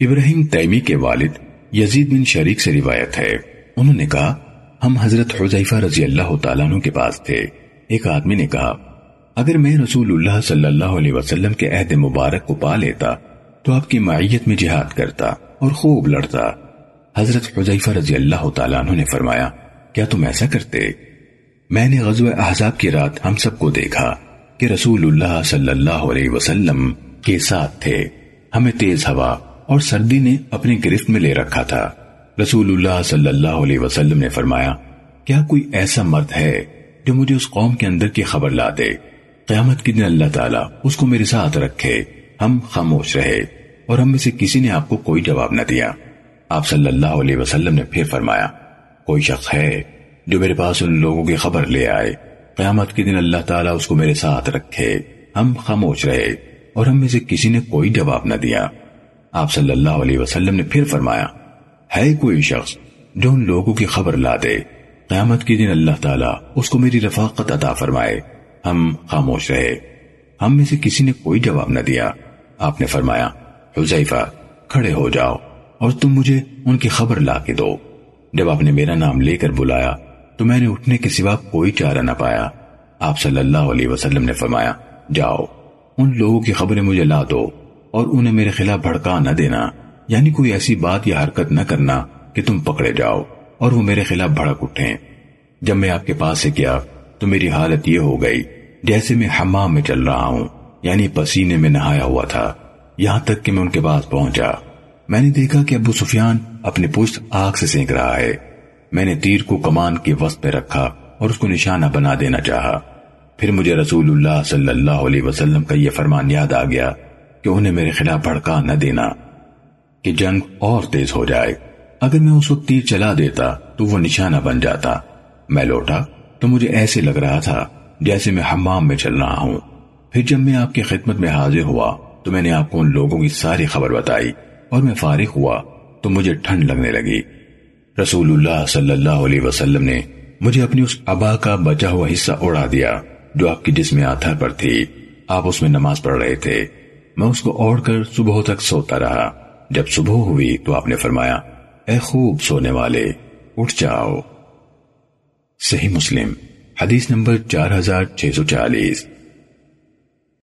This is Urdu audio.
ابراہیم تیمی کے والد یزید بن شریک سے روایت ہے۔ انہوں نے کہا، ہم حضرت حضیفہ رضی اللہ تعالیٰ عنہ کے پاس تھے۔ ایک آدمی نے کہا، اگر میں رسول اللہ صلی اللہ علیہ وسلم کے عہد مبارک کو پا لیتا، تو آپ کی معیت میں جہاد کرتا اور خوب لڑتا۔ حضرت حضیفہ رضی اللہ تعالیٰ عنہ نے فرمایا، کیا تم ایسا کرتے؟ میں نے غزوہ احزاب کی رات ہم سب کو دیکھا کہ رسول اللہ صلی اللہ علیہ وسلم کے ساتھ تھے۔ ہمیں تیز ہوا۔ اور سردی نے اپنی گرفت میں لے رکھا تھا۔ رسول اللہ صلی اللہ علیہ وسلم نے فرمایا، کیا کوئی ایسا مرد ہے جو مجھے اس قوم کے اندر کی خبر لا دے؟ قیامت کے دن اللہ تعالیٰ اس کو میرے ساتھ رکھے، ہم خاموش رہے۔ اور ہم میں سے کسی نے آپ کو کوئی جواب نہ دیا۔ آپ صلی اللہ علیہ وسلم نے پھر فرمایا، کوئی شخص ہے جو میرے پاس ان لوگوں کی خبر لے آئے۔ قیامت کے دن اللہ تعالیٰ اس کو میرے ساتھ رکھے۔ ہم خاموش رہے۔ اور ہم میں سے کسی نے کوئی جواب نہ دیا۔ آپ صلی اللہ علیہ وسلم نے پھر فرمایا، ہے کوئی شخص جو ان لوگوں کی خبر لا دے، قیامت کی دن اللہ تعالیٰ اس کو میری رفاقت عطا فرمائے۔ ہم خاموش رہے۔ ہم میں سے کسی نے کوئی جواب نہ دیا۔ آپ نے فرمایا حضیفہ کھڑے ہو جاؤ اور تم مجھے ان کی خبر لا کے دو۔ جب آپ نے میرا نام لے کر بلایا، تو میں نے اٹھنے کے سوا کوئی چارہ نہ پایا۔ آپ صلی اللہ علیہ وسلم نے فرمایا، جاؤ، ان لوگوں کی خبریں مجھے لا دو۔ اور انہیں میرے خلاف بھڑکا نہ دینا یعنی کوئی ایسی بات یا حرکت نہ کرنا کہ تم پکڑے جاؤ اور وہ میرے خلاف بھڑک اٹھیں۔ جب میں آپ کے پاس سے کیا تو میری حالت یہ ہو گئی جیسے میں حمام میں چل رہا ہوں یعنی پسینے میں نہایا ہوا تھا۔ یہاں تک کہ میں ان کے پاس پہنچا۔ میں نے دیکھا کہ ابو سفیان اپنے پشت آگ سے سینک رہا ہے۔ میں نے تیر کو کمان کے وسط پہ رکھا اور اس کو نشانہ بنا دینا چاہا۔ پھر مجھے رسول اللہ صلی اللہ علیہ وسلم کا یہ فرمان یاد آ گیا۔ کہ انہیں میرے خلاف بھڑکا نہ دینا، کہ جنگ اور تیز ہو جائے۔ اگر میں اس وقت تیر چلا دیتا تو وہ نشانہ بن جاتا۔ میں لوٹا تو مجھے ایسے لگ رہا تھا جیسے میں حمام میں چل رہا ہوں۔ پھر جب میں آپ کی خدمت میں حاضر ہوا تو میں نے آپ کو ان لوگوں کی ساری خبر بتائی اور میں فارغ ہوا تو مجھے ٹھنڈ لگنے لگی۔ رسول اللہ صلی اللہ علیہ وسلم نے مجھے اپنی اس ابا کا بچا ہوا حصہ اڑا دیا جو آپ کی جسم آتھر پر تھی۔ آپ اس میں نماز پڑھ رہے تھے۔ میں اس کو اوڑھ کر صبح تک سوتا رہا۔ جب صبح ہوئی تو آپ نے فرمایا، اے خوب سونے والے، اٹھ جاؤ۔ صحیح مسلم، حدیث نمبر چار ہزار چھ سو چالیس۔